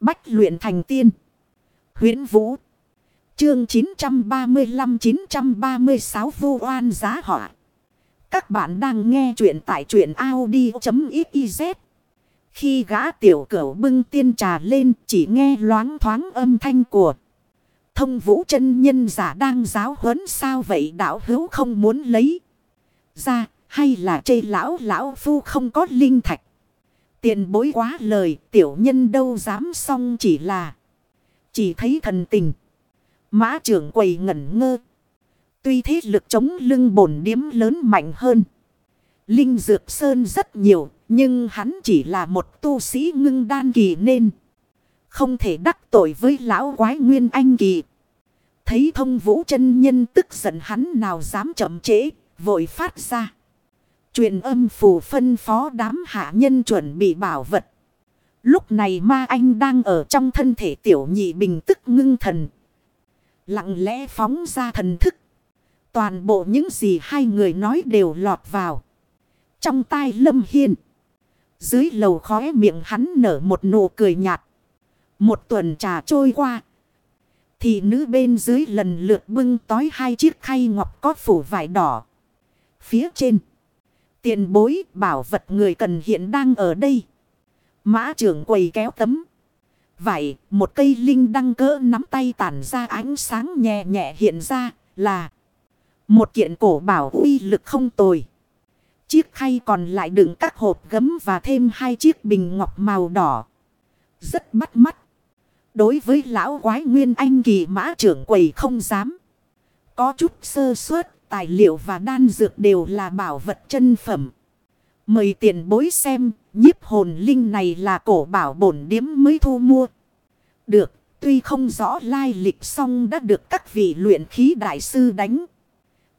Bách luyện thành tiên. huyễn Vũ. Chương 935-936 Vu oan giá họa. Các bạn đang nghe truyện tại truyện Audi.xyz. Khi gã tiểu cẩu bưng tiên trà lên, chỉ nghe loáng thoáng âm thanh của. Thông vũ chân nhân giả đang giáo huấn sao vậy đạo hữu không muốn lấy ra, hay là chê lão lão phu không có linh thạch. Tiền bối quá lời tiểu nhân đâu dám xong chỉ là chỉ thấy thần tình. Mã trưởng quầy ngẩn ngơ. Tuy thế lực chống lưng bổn điếm lớn mạnh hơn. Linh Dược Sơn rất nhiều, nhưng hắn chỉ là một tu sĩ ngưng đan kỳ nên. Không thể đắc tội với lão quái nguyên anh kỳ. Thấy thông vũ chân nhân tức giận hắn nào dám chậm trễ, vội phát ra. Truyền âm phù phân phó đám hạ nhân chuẩn bị bảo vật. Lúc này ma anh đang ở trong thân thể tiểu nhị bình tức ngưng thần. Lặng lẽ phóng ra thần thức. Toàn bộ những gì hai người nói đều lọt vào. Trong tai lâm hiên. Dưới lầu khóe miệng hắn nở một nụ cười nhạt. Một tuần trà trôi qua. Thì nữ bên dưới lần lượt bưng tói hai chiếc khay ngọc có phủ vải đỏ. Phía trên. Tiền bối bảo vật người cần hiện đang ở đây. Mã trưởng quầy kéo tấm. Vậy một cây linh đăng cỡ nắm tay tản ra ánh sáng nhẹ nhẹ hiện ra là. Một kiện cổ bảo uy lực không tồi. Chiếc khay còn lại đựng các hộp gấm và thêm hai chiếc bình ngọc màu đỏ. Rất bắt mắt. Đối với lão quái nguyên anh kỳ mã trưởng quầy không dám. Có chút sơ suất, tài liệu và đan dược đều là bảo vật chân phẩm. Mời tiền bối xem, nhiếp hồn linh này là cổ bảo bổn điếm mới thu mua. Được, tuy không rõ lai lịch song đã được các vị luyện khí đại sư đánh.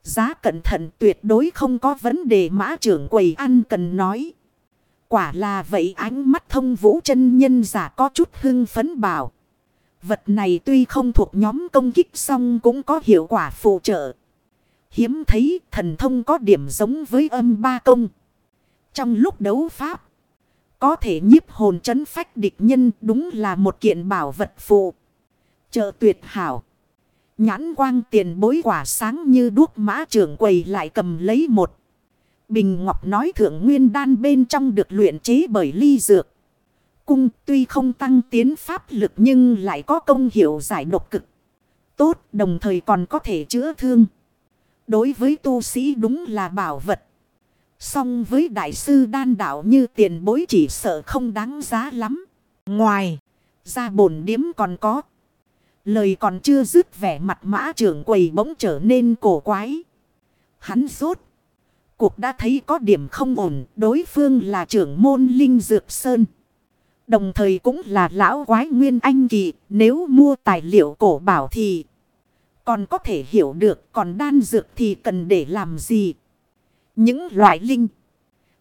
Giá cẩn thận tuyệt đối không có vấn đề mã trưởng quầy ăn cần nói. Quả là vậy ánh mắt thông vũ chân nhân giả có chút hưng phấn bảo. Vật này tuy không thuộc nhóm công kích song cũng có hiệu quả phụ trợ. Hiếm thấy thần thông có điểm giống với âm ba công. Trong lúc đấu pháp. Có thể nhiếp hồn chấn phách địch nhân đúng là một kiện bảo vật phụ. Trợ tuyệt hảo. Nhãn quang tiền bối quả sáng như đuốc mã trưởng quầy lại cầm lấy một. Bình Ngọc nói thượng nguyên đan bên trong được luyện chế bởi ly dược. Cung tuy không tăng tiến pháp lực nhưng lại có công hiệu giải độc cực. Tốt, đồng thời còn có thể chữa thương. Đối với tu sĩ đúng là bảo vật. Song với đại sư đan đạo như tiền bối chỉ sợ không đáng giá lắm. Ngoài ra bổn điếm còn có. Lời còn chưa dứt vẻ mặt mã trưởng quầy bỗng trở nên cổ quái. Hắn rốt. Cuộc đã thấy có điểm không ổn. Đối phương là trưởng môn Linh Dược Sơn. Đồng thời cũng là lão quái nguyên anh kỳ. Nếu mua tài liệu cổ bảo thì còn có thể hiểu được. Còn đan dược thì cần để làm gì? Những loại linh.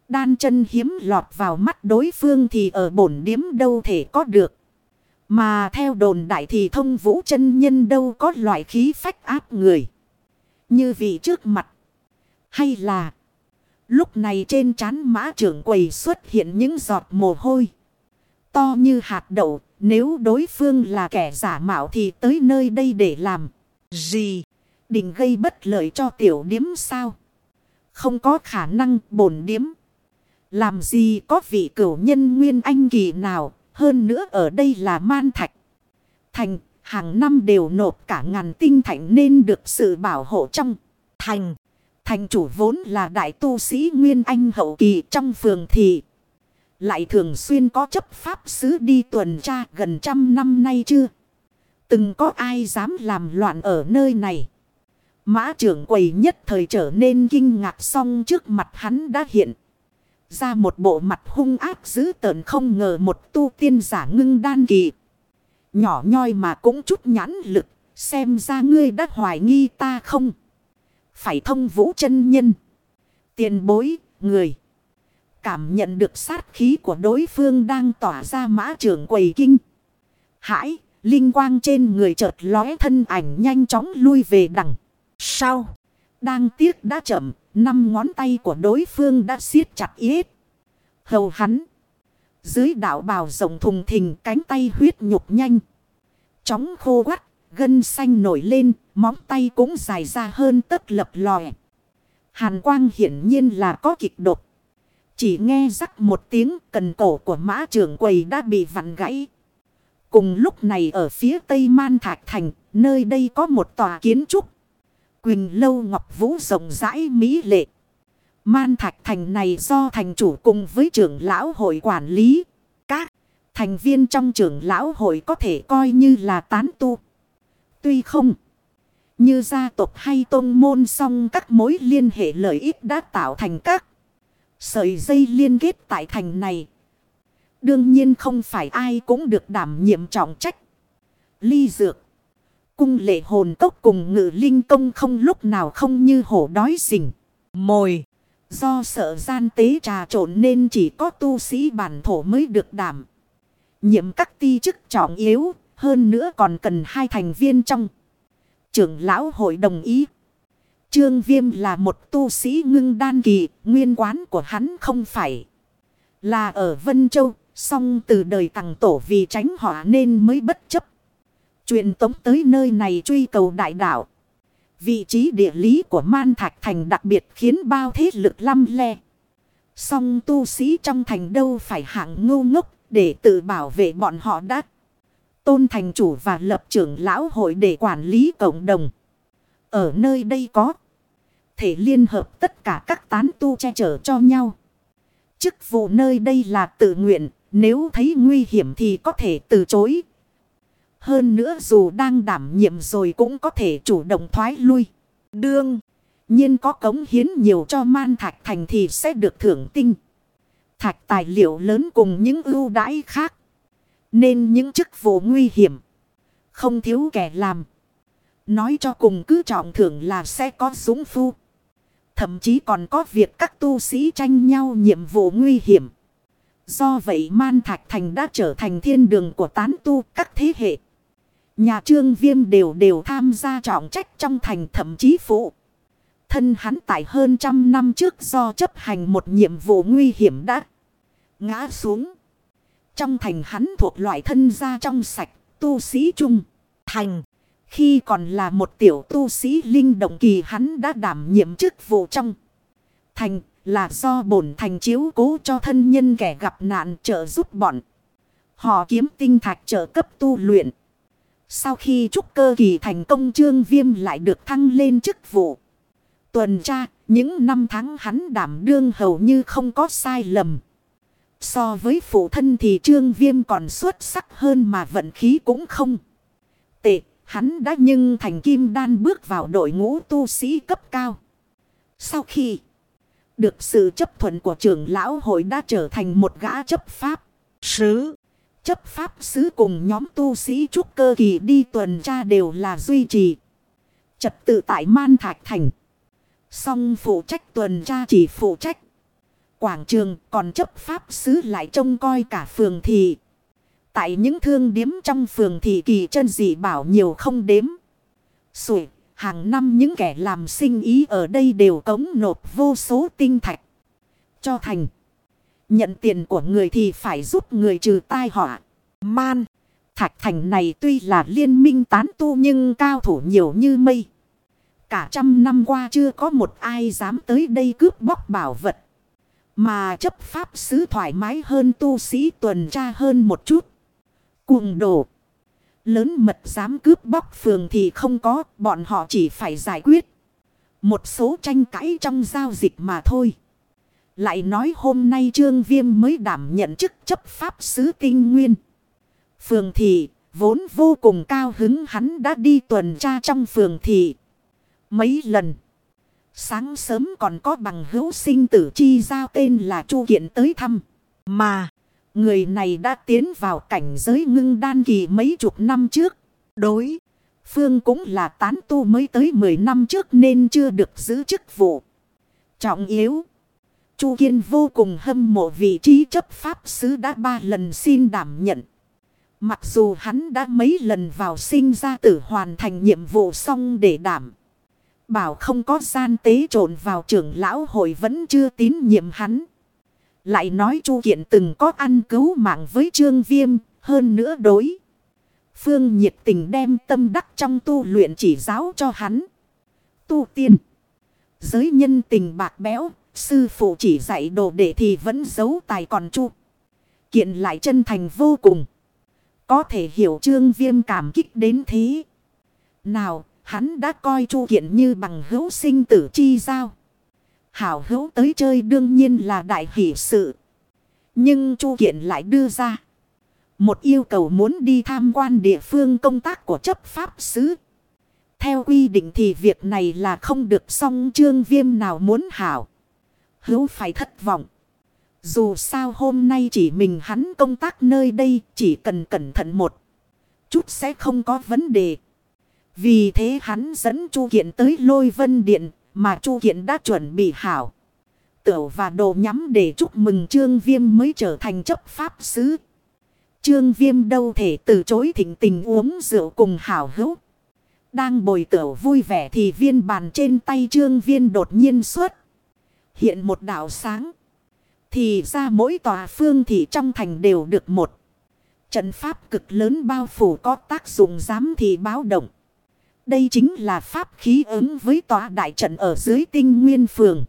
Đan chân hiếm lọt vào mắt đối phương thì ở bổn điếm đâu thể có được. Mà theo đồn đại thì thông vũ chân nhân đâu có loại khí phách áp người. Như vị trước mặt. Hay là. Lúc này trên trán mã trưởng quầy xuất hiện những giọt mồ hôi. To như hạt đậu. Nếu đối phương là kẻ giả mạo thì tới nơi đây để làm. Gì? Định gây bất lợi cho tiểu điếm sao? Không có khả năng bổn điếm. Làm gì có vị cửu nhân nguyên anh kỳ nào hơn nữa ở đây là man thạch. Thành, hàng năm đều nộp cả ngàn tinh thạch nên được sự bảo hộ trong thành. Thành chủ vốn là đại tu sĩ Nguyên Anh hậu kỳ trong phường thị. Lại thường xuyên có chấp pháp sứ đi tuần tra gần trăm năm nay chưa? Từng có ai dám làm loạn ở nơi này? Mã trưởng quầy nhất thời trở nên kinh ngạc xong trước mặt hắn đã hiện ra một bộ mặt hung ác dữ tợn không ngờ một tu tiên giả ngưng đan kỳ. Nhỏ nhoi mà cũng chút nhãn lực, xem ra ngươi đã hoài nghi ta không. Phải thông vũ chân nhân. Tiền bối, người. Cảm nhận được sát khí của đối phương đang tỏa ra mã trưởng quầy kinh. Hãi, linh quang trên người chợt lóe thân ảnh nhanh chóng lui về đằng. Sau, đang tiếc đã chậm, Năm ngón tay của đối phương đã siết chặt yết. Hầu hắn. Dưới đạo bào rộng thùng thình cánh tay huyết nhục nhanh. Chóng khô quắt, gân xanh nổi lên, móng tay cũng dài ra hơn tất lập lòe. Hàn quang hiển nhiên là có kịch độc. Chỉ nghe rắc một tiếng cần cổ của mã trưởng quầy đã bị vặn gãy. Cùng lúc này ở phía tây Man Thạch Thành, nơi đây có một tòa kiến trúc. Quỳnh Lâu Ngọc Vũ rộng rãi mỹ lệ. Man Thạch Thành này do thành chủ cùng với trưởng lão hội quản lý. Các thành viên trong trưởng lão hội có thể coi như là tán tu. Tuy không như gia tộc hay tôn môn song các mối liên hệ lợi ích đã tạo thành các sợi dây liên kết tại thành này. Đương nhiên không phải ai cũng được đảm nhiệm trọng trách. Ly dược. Cung lệ hồn tốc cùng ngự linh công không lúc nào không như hổ đói rình. Mồi. Do sợ gian tế trà trộn nên chỉ có tu sĩ bản thổ mới được đảm. Nhiệm các ti chức trọng yếu. Hơn nữa còn cần hai thành viên trong. Trưởng lão hội đồng ý. Trương Viêm là một tu sĩ ngưng đan kỳ. Nguyên quán của hắn không phải là ở Vân Châu. Xong từ đời tặng tổ vì tránh họa nên mới bất chấp. Chuyện tống tới nơi này truy cầu đại đạo. Vị trí địa lý của Man Thạch Thành đặc biệt khiến bao thế lực lăm le. Song tu sĩ trong thành đâu phải hạng ngu ngốc để tự bảo vệ bọn họ đã. Tôn thành chủ và lập trưởng lão hội để quản lý cộng đồng. Ở nơi đây có thể liên hợp tất cả các tán tu che chở cho nhau. Chức vụ nơi đây là tự nguyện, nếu thấy nguy hiểm thì có thể từ chối. Hơn nữa dù đang đảm nhiệm rồi cũng có thể chủ động thoái lui. Đương nhiên có cống hiến nhiều cho man thạch thành thì sẽ được thưởng tinh. Thạch tài liệu lớn cùng những ưu đãi khác. Nên những chức vụ nguy hiểm. Không thiếu kẻ làm. Nói cho cùng cứ trọng thưởng là sẽ có súng phu. Thậm chí còn có việc các tu sĩ tranh nhau nhiệm vụ nguy hiểm. Do vậy Man Thạch Thành đã trở thành thiên đường của tán tu các thế hệ. Nhà trương viêm đều đều tham gia trọng trách trong thành thậm chí phụ. Thân hắn tại hơn trăm năm trước do chấp hành một nhiệm vụ nguy hiểm đã ngã xuống. Trong thành hắn thuộc loại thân gia trong sạch, tu sĩ trung, thành. Khi còn là một tiểu tu sĩ linh động kỳ hắn đã đảm nhiệm chức vụ trong thành là do bổn thành chiếu cố cho thân nhân kẻ gặp nạn trợ giúp bọn. Họ kiếm tinh thạch trợ cấp tu luyện. Sau khi trúc cơ kỳ thành công trương viêm lại được thăng lên chức vụ. Tuần tra, những năm tháng hắn đảm đương hầu như không có sai lầm. So với phụ thân thì trương viêm còn xuất sắc hơn mà vận khí cũng không. Tệ, hắn đã nhưng thành kim đan bước vào đội ngũ tu sĩ cấp cao. Sau khi được sự chấp thuận của trưởng lão hội đã trở thành một gã chấp pháp sứ. Chấp pháp sứ cùng nhóm tu sĩ trúc cơ kỳ đi tuần tra đều là duy trì. Trật tự tại Man Thạch Thành. Song phụ trách tuần tra chỉ phụ trách. Quảng trường còn chấp pháp sứ lại trông coi cả phường thị. Tại những thương điếm trong phường thị kỳ chân dị bảo nhiều không đếm. Sủi, hàng năm những kẻ làm sinh ý ở đây đều cống nộp vô số tinh thạch. Cho thành. Nhận tiền của người thì phải giúp người trừ tai họa. Man. Thạch thành này tuy là liên minh tán tu nhưng cao thủ nhiều như mây. Cả trăm năm qua chưa có một ai dám tới đây cướp bóc bảo vật. Mà chấp pháp sứ thoải mái hơn tu sĩ tuần tra hơn một chút. Cuồng đổ. Lớn mật dám cướp bóc phường thì không có, bọn họ chỉ phải giải quyết. Một số tranh cãi trong giao dịch mà thôi. Lại nói hôm nay Trương Viêm mới đảm nhận chức chấp pháp sứ tinh nguyên. Phường thị, vốn vô cùng cao hứng hắn đã đi tuần tra trong phường thị. Mấy lần. Sáng sớm còn có bằng hữu sinh tử chi giao tên là Chu Kiện tới thăm. Mà, người này đã tiến vào cảnh giới ngưng đan kỳ mấy chục năm trước. Đối, Phương cũng là tán tu mới tới 10 năm trước nên chưa được giữ chức vụ. Trọng yếu. Chu Kiên vô cùng hâm mộ vị trí chấp pháp sứ đã ba lần xin đảm nhận. Mặc dù hắn đã mấy lần vào sinh ra tử hoàn thành nhiệm vụ xong để đảm. Bảo không có gian tế trộn vào trưởng lão hội vẫn chưa tín nhiệm hắn. Lại nói Chu Kiện từng có ăn cứu mạng với Trương Viêm, hơn nữa đối. Phương nhiệt tình đem tâm đắc trong tu luyện chỉ giáo cho hắn. Tu tiên. Giới nhân tình bạc béo, sư phụ chỉ dạy đồ đệ thì vẫn giấu tài còn Chu. Kiện lại chân thành vô cùng. Có thể hiểu Trương Viêm cảm kích đến thế. Nào, hắn đã coi Chu Kiện như bằng hữu sinh tử chi giao. Hảo hữu tới chơi đương nhiên là đại hỷ sự. Nhưng Chu Kiện lại đưa ra. Một yêu cầu muốn đi tham quan địa phương công tác của chấp pháp sứ. Theo quy định thì việc này là không được song trương viêm nào muốn hảo. Hữu phải thất vọng. Dù sao hôm nay chỉ mình hắn công tác nơi đây chỉ cần cẩn thận một chút sẽ không có vấn đề. Vì thế hắn dẫn Chu Kiện tới lôi vân điện mà Chu Kiện đã chuẩn bị hảo. Tửu và đồ nhắm để chúc mừng Trương Viêm mới trở thành chấp pháp sứ. Trương Viêm đâu thể từ chối thỉnh tình uống rượu cùng hảo hữu. Đang bồi tửu vui vẻ thì viên bàn trên tay Trương Viên đột nhiên xuất. Hiện một đảo sáng. Thì ra mỗi tòa phương thị trong thành đều được một. Trận pháp cực lớn bao phủ có tác dụng giám thị báo động. Đây chính là pháp khí ứng với tòa đại trận ở dưới tinh nguyên phường.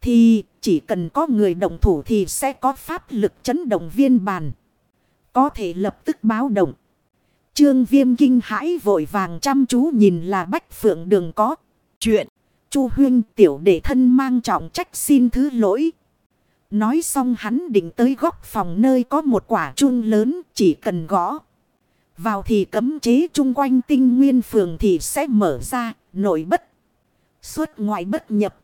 Thì, chỉ cần có người động thủ thì sẽ có pháp lực chấn động viên bàn. Có thể lập tức báo động. Trương viêm kinh hãi vội vàng chăm chú nhìn là bách phượng đường có. Chuyện. Chu huyên tiểu đệ thân mang trọng trách xin thứ lỗi. Nói xong hắn định tới góc phòng nơi có một quả chuông lớn chỉ cần gõ. Vào thì cấm chế chung quanh tinh nguyên phường thì sẽ mở ra, nội bất. Xuất ngoại bất nhập.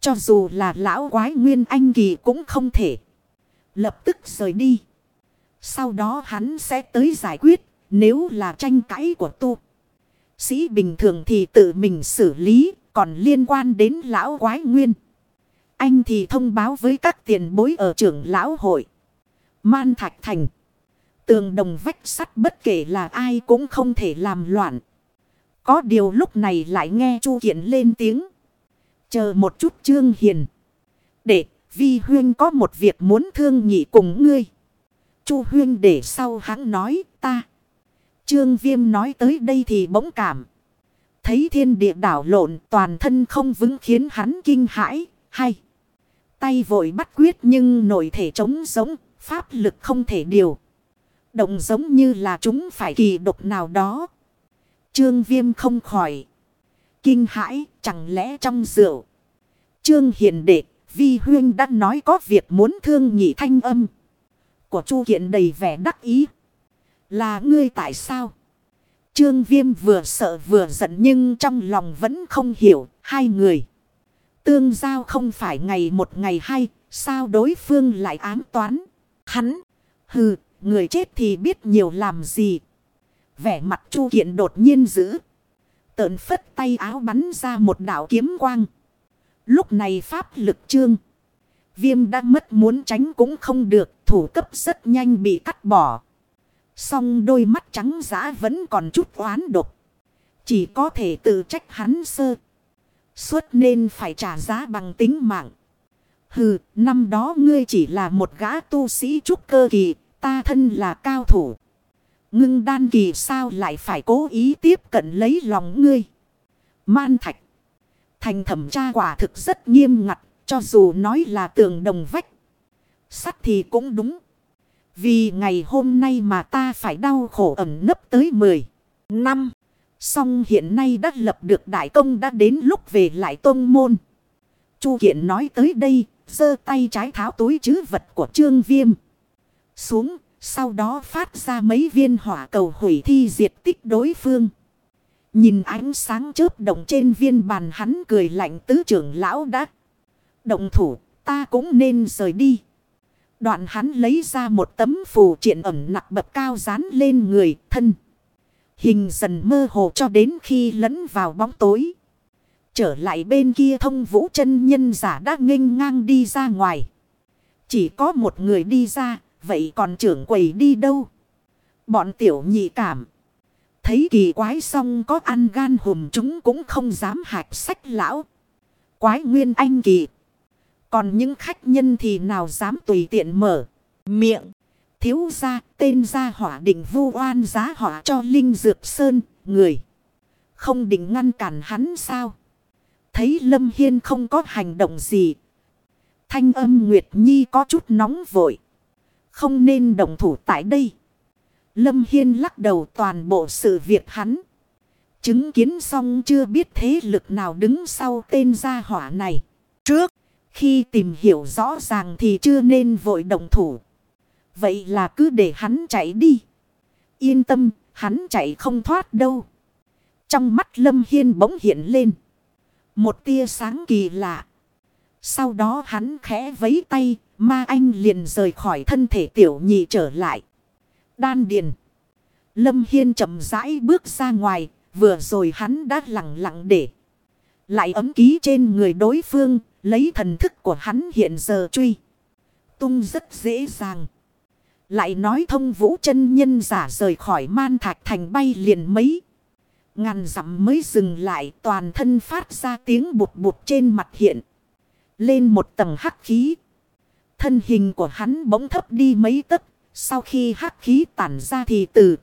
Cho dù là lão quái nguyên anh kỳ cũng không thể. Lập tức rời đi. Sau đó hắn sẽ tới giải quyết. Nếu là tranh cãi của tu. Sĩ bình thường thì tự mình xử lý. Còn liên quan đến lão quái nguyên. Anh thì thông báo với các tiền bối ở trưởng lão hội. Man Thạch Thành. Tường đồng vách sắt bất kể là ai cũng không thể làm loạn. Có điều lúc này lại nghe Chu Kiện lên tiếng. Chờ một chút Trương Hiền. Để, Vi Huyên có một việc muốn thương nhị cùng ngươi. Chu Huyên để sau hắn nói, ta. Trương Viêm nói tới đây thì bỗng cảm. Thấy thiên địa đảo lộn, toàn thân không vững khiến hắn kinh hãi. Hay. Tay vội bắt quyết nhưng nội thể trống giống. Pháp lực không thể điều. Động giống như là chúng phải kỳ độc nào đó. Trương Viêm không khỏi. Kinh hãi chẳng lẽ trong rượu. Trương Hiền Đệ, Vi Huyên đã nói có việc muốn thương nhị thanh âm. Của Chu Kiện đầy vẻ đắc ý. Là ngươi tại sao? Trương Viêm vừa sợ vừa giận nhưng trong lòng vẫn không hiểu hai người. Tương giao không phải ngày một ngày hai, sao đối phương lại ám toán? Hắn, hừ, người chết thì biết nhiều làm gì. Vẻ mặt Chu Kiện đột nhiên giữ. Tợn phất tay áo bắn ra một đảo kiếm quang. Lúc này pháp lực trương. Viêm đã mất muốn tránh cũng không được. Thủ cấp rất nhanh bị cắt bỏ. Song đôi mắt trắng giã vẫn còn chút oán độc. Chỉ có thể tự trách hắn sơ. Suốt nên phải trả giá bằng tính mạng. Hừ, năm đó ngươi chỉ là một gã tu sĩ trúc cơ kỳ, ta thân là cao thủ. Ngưng đan kỳ sao lại phải cố ý tiếp cận lấy lòng ngươi. Man thạch. Thành thẩm tra quả thực rất nghiêm ngặt, cho dù nói là tường đồng vách. Sắt thì cũng đúng. Vì ngày hôm nay mà ta phải đau khổ ẩn nấp tới 10 năm. Song hiện nay đã lập được đại công đã đến lúc về lại tôn môn. Chu Kiện nói tới đây, giơ tay trái tháo túi chứ vật của Trương Viêm. Xuống, sau đó phát ra mấy viên hỏa cầu hủy thi diệt tích đối phương. Nhìn ánh sáng chớp động trên viên bàn hắn cười lạnh tứ trưởng lão đã. Động thủ, ta cũng nên rời đi. Đoạn hắn lấy ra một tấm phù triện ẩm nặng bập cao dán lên người thân. Hình dần mơ hồ cho đến khi lẫn vào bóng tối. Trở lại bên kia thông vũ chân nhân giả đã nghênh ngang đi ra ngoài. Chỉ có một người đi ra, vậy còn trưởng quầy đi đâu? Bọn tiểu nhị cảm. Thấy kỳ quái xong có ăn gan hùm chúng cũng không dám hạch sách lão. Quái nguyên anh kỳ. Còn những khách nhân thì nào dám tùy tiện mở miệng. Thiếu ra tên gia hỏa định vu oan giá hỏa cho Linh Dược Sơn, người. Không định ngăn cản hắn sao? Thấy Lâm Hiên không có hành động gì. Thanh âm Nguyệt Nhi có chút nóng vội. Không nên động thủ tại đây. Lâm Hiên lắc đầu toàn bộ sự việc hắn. Chứng kiến xong chưa biết thế lực nào đứng sau tên gia hỏa này. Trước, khi tìm hiểu rõ ràng thì chưa nên vội động thủ. Vậy là cứ để hắn chạy đi. Yên tâm, hắn chạy không thoát đâu. Trong mắt Lâm Hiên bỗng hiện lên. Một tia sáng kỳ lạ. Sau đó hắn khẽ vấy tay, ma anh liền rời khỏi thân thể tiểu nhị trở lại. Đan điền. Lâm Hiên chậm rãi bước ra ngoài, vừa rồi hắn đã lặng lặng để. Lại ấm ký trên người đối phương, lấy thần thức của hắn hiện giờ truy. Tung rất dễ dàng. Lại nói thông vũ chân nhân giả rời khỏi man thạch thành bay liền mấy. Ngàn dặm mới dừng lại toàn thân phát ra tiếng bụt bụt trên mặt hiện. Lên một tầng hắc khí. Thân hình của hắn bỗng thấp đi mấy tấc. Sau khi hắc khí tản ra thì từ.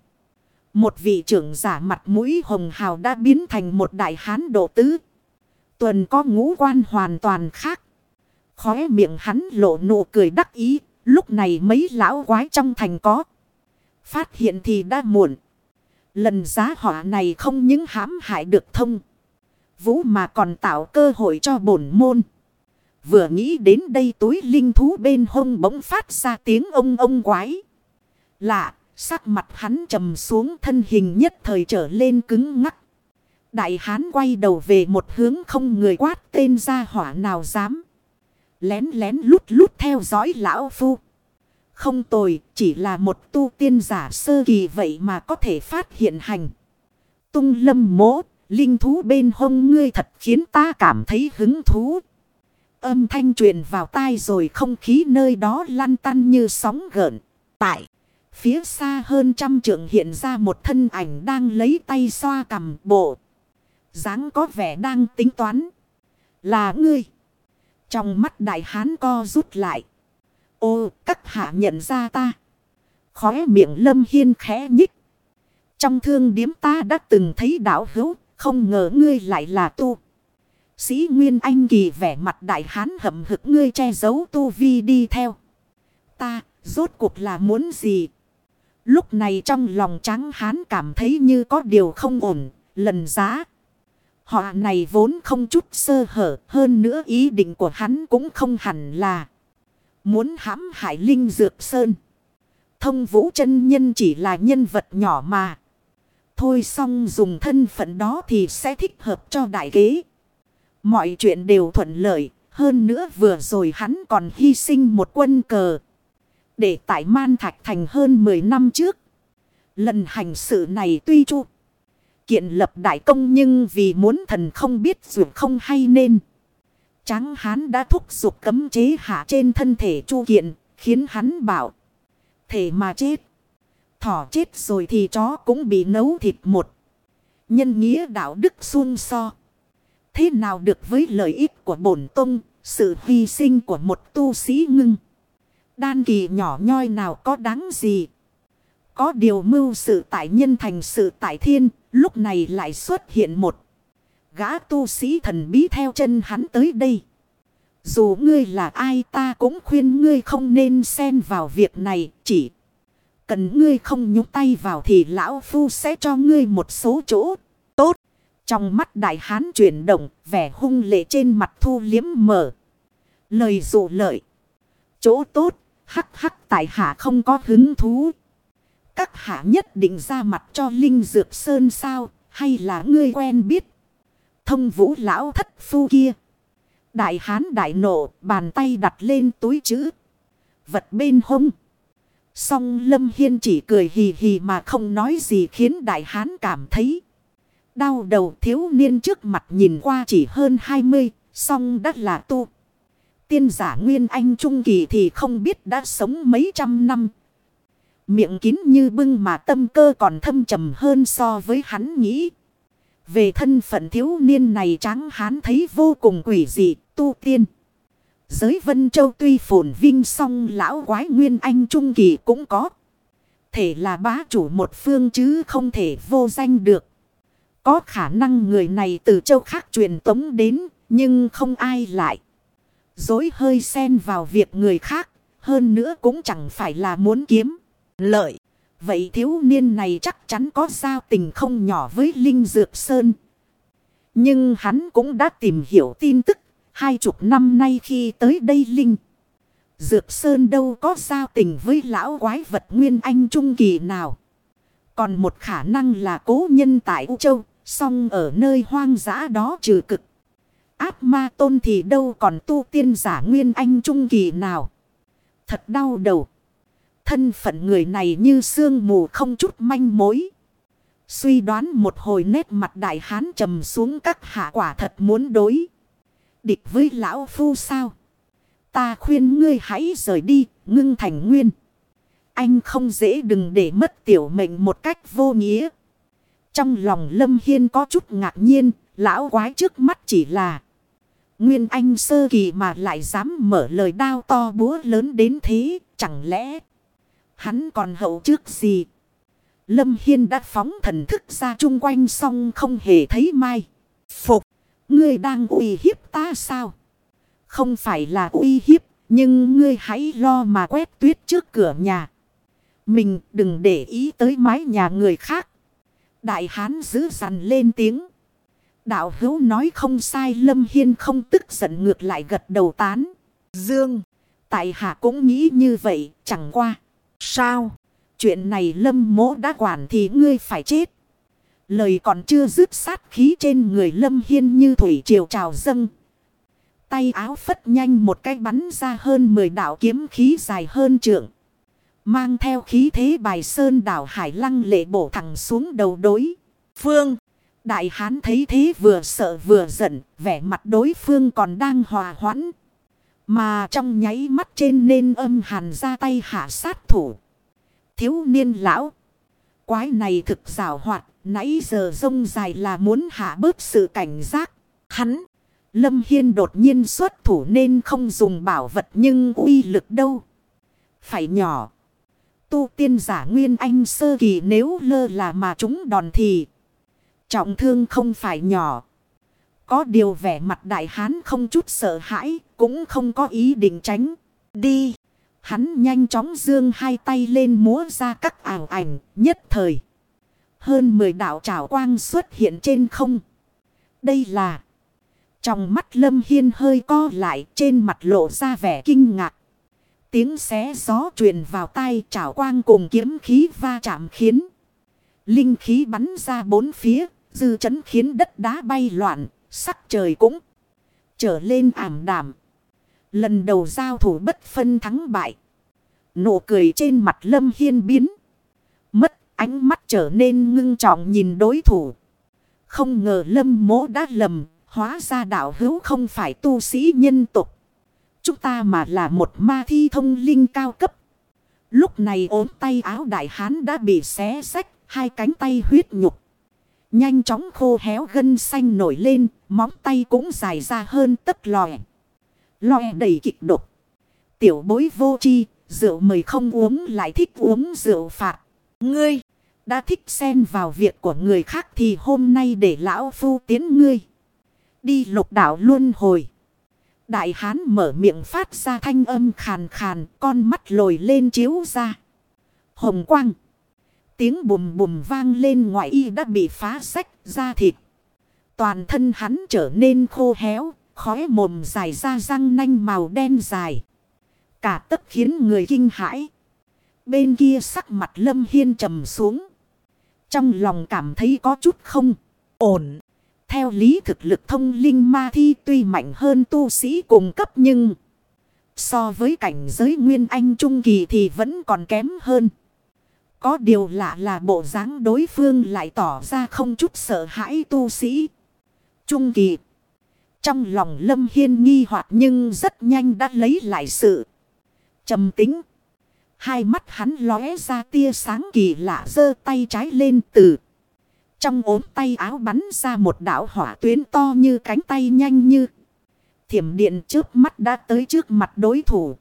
Một vị trưởng giả mặt mũi hồng hào đã biến thành một đại hán độ tứ. Tuần có ngũ quan hoàn toàn khác. Khóe miệng hắn lộ nụ cười đắc ý. Lúc này mấy lão quái trong thành có. Phát hiện thì đã muộn. Lần giá họa này không những hãm hại được thông. Vũ mà còn tạo cơ hội cho bổn môn. Vừa nghĩ đến đây túi linh thú bên hông bỗng phát ra tiếng ông ông quái. Lạ, sắc mặt hắn trầm xuống thân hình nhất thời trở lên cứng ngắc. Đại hán quay đầu về một hướng không người quát tên ra hỏa nào dám. Lén lén lút lút theo dõi lão phu. Không tồi, chỉ là một tu tiên giả sơ kỳ vậy mà có thể phát hiện hành. Tung lâm mố, linh thú bên hông ngươi thật khiến ta cảm thấy hứng thú. Âm thanh truyền vào tai rồi không khí nơi đó lăn tăn như sóng gợn. Tại, phía xa hơn trăm trượng hiện ra một thân ảnh đang lấy tay xoa cầm bộ. dáng có vẻ đang tính toán. Là ngươi. Trong mắt đại hán co rút lại. Ô, các hạ nhận ra ta. Khóe miệng lâm hiên khẽ nhích. Trong thương điếm ta đã từng thấy đảo hữu, không ngờ ngươi lại là tu. Sĩ Nguyên Anh kỳ vẻ mặt đại hán hậm hực ngươi che giấu tu vi đi theo. Ta, rốt cuộc là muốn gì? Lúc này trong lòng trắng hán cảm thấy như có điều không ổn, lần giá. Họ này vốn không chút sơ hở, hơn nữa ý định của hắn cũng không hẳn là muốn hãm hại Linh Dược Sơn. Thông vũ chân nhân chỉ là nhân vật nhỏ mà. Thôi xong dùng thân phận đó thì sẽ thích hợp cho đại kế. Mọi chuyện đều thuận lợi. Hơn nữa vừa rồi hắn còn hy sinh một quân cờ. Để tại Man Thạch Thành hơn 10 năm trước. Lần hành sự này tuy chu. Kiện lập đại công nhưng vì muốn thần không biết dù không hay nên. Tráng hán đã thúc giục cấm chế hạ trên thân thể chu kiện. Khiến hắn bảo. Thể mà chết. Thỏ chết rồi thì chó cũng bị nấu thịt một. Nhân nghĩa đạo đức xuân so. Thế nào được với lợi ích của bổn tông, sự hy sinh của một tu sĩ ngưng. Đan kỳ nhỏ nhoi nào có đáng gì. Có điều mưu sự tại nhân thành sự tại thiên, lúc này lại xuất hiện một. Gã tu sĩ thần bí theo chân hắn tới đây. Dù ngươi là ai ta cũng khuyên ngươi không nên xen vào việc này, chỉ cần ngươi không nhúc tay vào thì lão phu sẽ cho ngươi một số chỗ tốt. Trong mắt đại hán chuyển động, vẻ hung lệ trên mặt thu liếm mở. Lời dụ lợi. Chỗ tốt, hắc hắc tại hạ không có hứng thú. Các hạ nhất định ra mặt cho Linh Dược Sơn sao, hay là ngươi quen biết. Thông vũ lão thất phu kia. Đại hán đại nộ, bàn tay đặt lên túi chữ. Vật bên hông. Song Lâm Hiên chỉ cười hì hì mà không nói gì khiến đại hán cảm thấy. Đau đầu thiếu niên trước mặt nhìn qua chỉ hơn 20, song đã là tu. Tiên giả Nguyên Anh Trung Kỳ thì không biết đã sống mấy trăm năm. Miệng kín như bưng mà tâm cơ còn thâm trầm hơn so với hắn nghĩ. Về thân phận thiếu niên này trắng hán thấy vô cùng quỷ dị, tu tiên. Giới Vân Châu tuy phồn vinh song lão quái Nguyên Anh Trung Kỳ cũng có. Thể là bá chủ một phương chứ không thể vô danh được. Có khả năng người này từ châu khác truyền tống đến, nhưng không ai lại. Dối hơi xen vào việc người khác. Hơn nữa cũng chẳng phải là muốn kiếm lợi. Vậy thiếu niên này chắc chắn có giao tình không nhỏ với Linh Dược Sơn. Nhưng hắn cũng đã tìm hiểu tin tức. Hai chục năm nay khi tới đây Linh. Dược Sơn đâu có giao tình với lão quái vật Nguyên Anh Trung Kỳ nào. Còn một khả năng là cố nhân tại U Châu. Song ở nơi hoang dã đó trừ cực. Áp ma tôn thì đâu còn tu tiên giả Nguyên Anh Trung Kỳ nào. Thật đau đầu. Thân phận người này như sương mù không chút manh mối. Suy đoán một hồi nét mặt đại hán trầm xuống các hạ quả thật muốn đối. Địch với lão phu sao? Ta khuyên ngươi hãy rời đi, ngưng thành nguyên. Anh không dễ đừng để mất tiểu mệnh một cách vô nghĩa. Trong lòng Lâm Hiên có chút ngạc nhiên, lão quái trước mắt chỉ là Nguyên Anh sơ kỳ mà lại dám mở lời đao to búa lớn đến thế, chẳng lẽ hắn còn hậu trước gì? Lâm Hiên đã phóng thần thức ra chung quanh xong không hề thấy mai. Phục, ngươi đang uy hiếp ta sao? Không phải là uy hiếp, nhưng ngươi hãy lo mà quét tuyết trước cửa nhà. Mình đừng để ý tới mái nhà người khác. Đại hán giữ dằn lên tiếng. Đạo hữu nói không sai Lâm Hiên không tức giận ngược lại gật đầu tán. Dương, tại hạ cũng nghĩ như vậy, chẳng qua. Sao? Chuyện này Lâm mỗ đã quản thì ngươi phải chết. Lời còn chưa dứt sát khí trên người Lâm Hiên như thủy triều trào dâng. Tay áo phất nhanh một cái bắn ra hơn 10 đạo kiếm khí dài hơn trượng. Mang theo khí thế bài sơn đảo Hải Lăng lệ bổ thẳng xuống đầu đối. Phương. Đại hán thấy thế vừa sợ vừa giận. Vẻ mặt đối phương còn đang hòa hoãn. Mà trong nháy mắt trên nên âm hàn ra tay hạ sát thủ. Thiếu niên lão. Quái này thực rào hoạt. Nãy giờ rông dài là muốn hạ bớt sự cảnh giác. Hắn. Lâm Hiên đột nhiên xuất thủ nên không dùng bảo vật nhưng uy lực đâu. Phải nhỏ. Tu tiên giả nguyên anh sơ kỳ nếu lơ là mà chúng đòn thì. Trọng thương không phải nhỏ. Có điều vẻ mặt đại hán không chút sợ hãi, cũng không có ý định tránh. Đi. Hắn nhanh chóng dương hai tay lên múa ra các ảo ảnh, nhất thời. Hơn 10 đạo trảo quang xuất hiện trên không. Đây là... Trong mắt Lâm Hiên hơi co lại trên mặt lộ ra vẻ kinh ngạc. Tiếng xé gió truyền vào tay chảo quang cùng kiếm khí va chạm khiến. Linh khí bắn ra bốn phía, dư chấn khiến đất đá bay loạn, sắc trời cũng trở lên ảm đảm. Lần đầu giao thủ bất phân thắng bại. Nụ cười trên mặt Lâm Hiên biến. Mất ánh mắt trở nên ngưng trọng nhìn đối thủ. Không ngờ Lâm mỗ đã lầm, hóa ra đạo hữu không phải tu sĩ nhân tục. Chúng ta mà là một ma thi thông linh cao cấp. Lúc này ốm tay áo đại hán đã bị xé sách, hai cánh tay huyết nhục. Nhanh chóng khô héo gân xanh nổi lên, móng tay cũng dài ra hơn tất lòe. Lòe đầy kịch độc. Tiểu bối vô chi, rượu mời không uống lại thích uống rượu phạt. Ngươi, đã thích xen vào việc của người khác thì hôm nay để lão phu tiến ngươi. Đi lục đảo luôn hồi. Đại hán mở miệng phát ra thanh âm khàn khàn, con mắt lồi lên chiếu ra. Hồng quang. Tiếng bùm bùm vang lên ngoại y đã bị phá sách ra thịt. Toàn thân hắn trở nên khô héo, khói mồm dài ra răng nanh màu đen dài. Cả tất khiến người kinh hãi. Bên kia sắc mặt lâm hiên trầm xuống. Trong lòng cảm thấy có chút không ổn. Theo lý thực lực thông linh ma thi tuy mạnh hơn tu sĩ cùng cấp nhưng so với cảnh giới nguyên anh trung kỳ thì vẫn còn kém hơn. Có điều lạ là bộ dáng đối phương lại tỏ ra không chút sợ hãi tu sĩ. Trung kỳ. Trong lòng Lâm Hiên nghi hoặc nhưng rất nhanh đã lấy lại sự trầm tính. Hai mắt hắn lóe ra tia sáng kỳ lạ giơ tay trái lên từ trong ốm tay áo bắn ra một đảo hỏa tuyến to như cánh tay nhanh như. Thiểm điện trước mắt đã tới trước mặt đối thủ.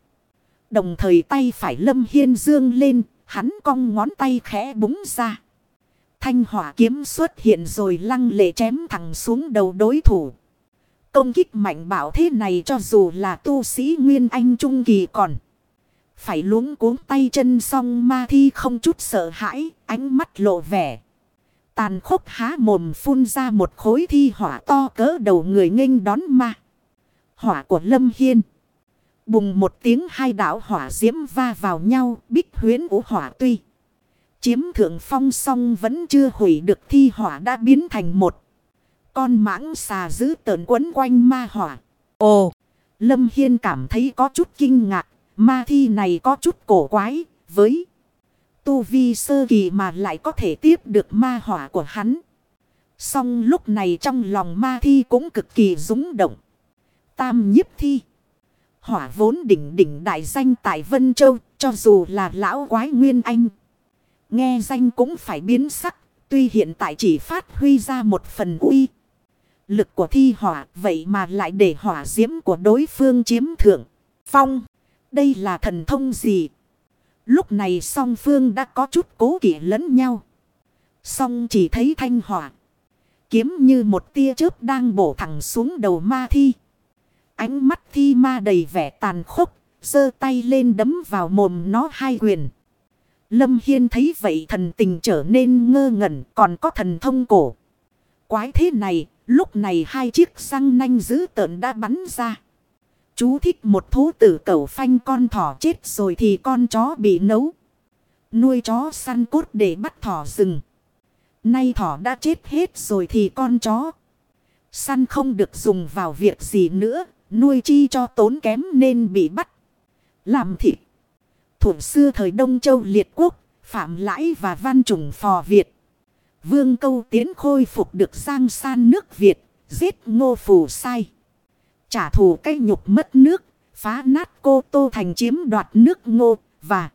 Đồng thời tay phải lâm hiên dương lên, hắn cong ngón tay khẽ búng ra. Thanh hỏa kiếm xuất hiện rồi lăng lệ chém thẳng xuống đầu đối thủ. Công kích mạnh bảo thế này cho dù là tu sĩ Nguyên Anh Trung Kỳ còn. Phải luống cuống tay chân song ma thi không chút sợ hãi, ánh mắt lộ vẻ. Tàn khốc há mồm phun ra một khối thi hỏa to cỡ đầu người nghênh đón ma. Hỏa của Lâm Hiên. Bùng một tiếng hai đảo hỏa diễm va vào nhau, bích huyến vũ hỏa tuy. Chiếm thượng phong song vẫn chưa hủy được thi hỏa đã biến thành một. Con mãng xà giữ tợn quấn quanh ma hỏa. Ồ! Lâm Hiên cảm thấy có chút kinh ngạc. Ma thi này có chút cổ quái. Với tu vi sơ kỳ mà lại có thể tiếp được ma hỏa của hắn. Song lúc này trong lòng ma thi cũng cực kỳ rúng động. Tam nhiếp thi. Hỏa vốn đỉnh đỉnh đại danh tại Vân Châu. Cho dù là lão quái nguyên anh. Nghe danh cũng phải biến sắc. Tuy hiện tại chỉ phát huy ra một phần uy lực của thi hỏa vậy mà lại để hỏa diễm của đối phương chiếm thượng. Phong, đây là thần thông gì? Lúc này song phương đã có chút cố kỵ lẫn nhau. Song chỉ thấy thanh hỏa. Kiếm như một tia chớp đang bổ thẳng xuống đầu ma thi. Ánh mắt thi ma đầy vẻ tàn khốc, giơ tay lên đấm vào mồm nó hai quyền. Lâm Hiên thấy vậy thần tình trở nên ngơ ngẩn còn có thần thông cổ. Quái thế này Lúc này hai chiếc răng nanh dữ tợn đã bắn ra. Chú thích một thú tử cẩu phanh con thỏ chết rồi thì con chó bị nấu. Nuôi chó săn cốt để bắt thỏ rừng. Nay thỏ đã chết hết rồi thì con chó. Săn không được dùng vào việc gì nữa. Nuôi chi cho tốn kém nên bị bắt. Làm thịt. Thủ xưa thời Đông Châu Liệt Quốc. Phạm Lãi và Văn Trùng Phò Việt. Vương câu tiến khôi phục được giang san nước Việt, giết ngô phù sai. Trả thù cái nhục mất nước, phá nát cô tô thành chiếm đoạt nước ngô và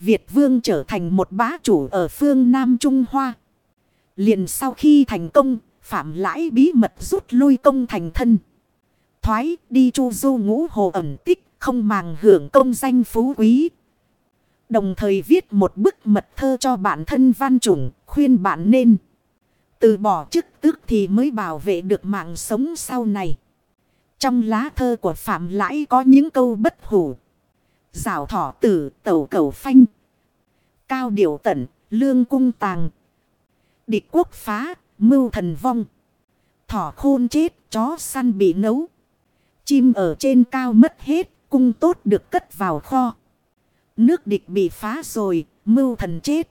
Việt vương trở thành một bá chủ ở phương Nam Trung Hoa. Liền sau khi thành công, Phạm Lãi bí mật rút lui công thành thân. Thoái đi chu du ngũ hồ ẩn tích, không màng hưởng công danh phú quý. Đồng thời viết một bức mật thơ cho bản thân văn chủng, khuyên bạn nên từ bỏ chức tước thì mới bảo vệ được mạng sống sau này. Trong lá thơ của Phạm Lãi có những câu bất hủ. Giảo thỏ tử, tẩu cầu phanh. Cao điểu tận, lương cung tàng. Địch quốc phá, mưu thần vong. Thỏ khôn chết, chó săn bị nấu. Chim ở trên cao mất hết, cung tốt được cất vào kho. Nước địch bị phá rồi, mưu thần chết.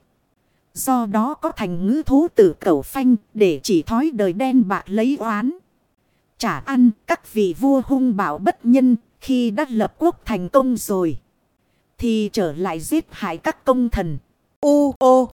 Do đó có thành ngữ thú tử cẩu phanh để chỉ thói đời đen bạc lấy oán. Trả ăn, các vị vua hung bạo bất nhân, khi đã lập quốc thành công rồi. Thì trở lại giết hại các công thần. Ô ô!